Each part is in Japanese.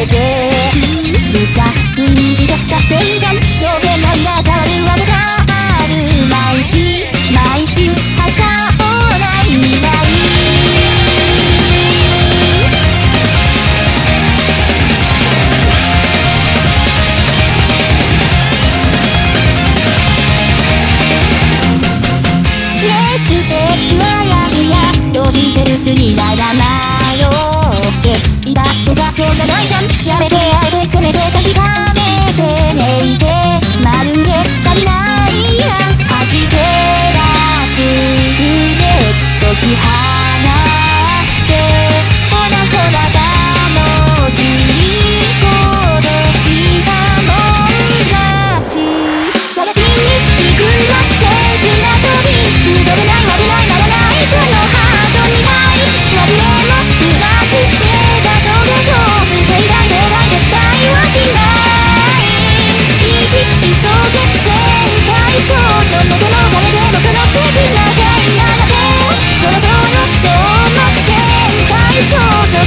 れさうるさい虹がゃって。いたどうせまいが変わるわけがある毎週毎週はしゃおうない未来レスペクは闇やどうしてるふにならない。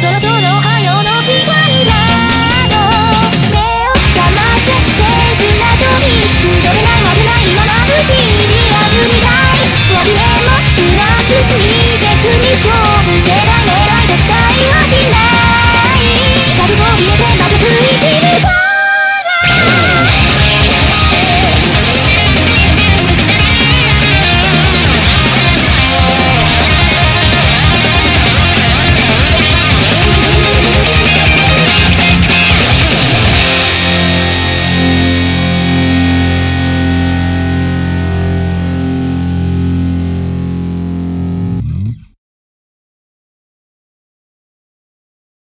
そろそろ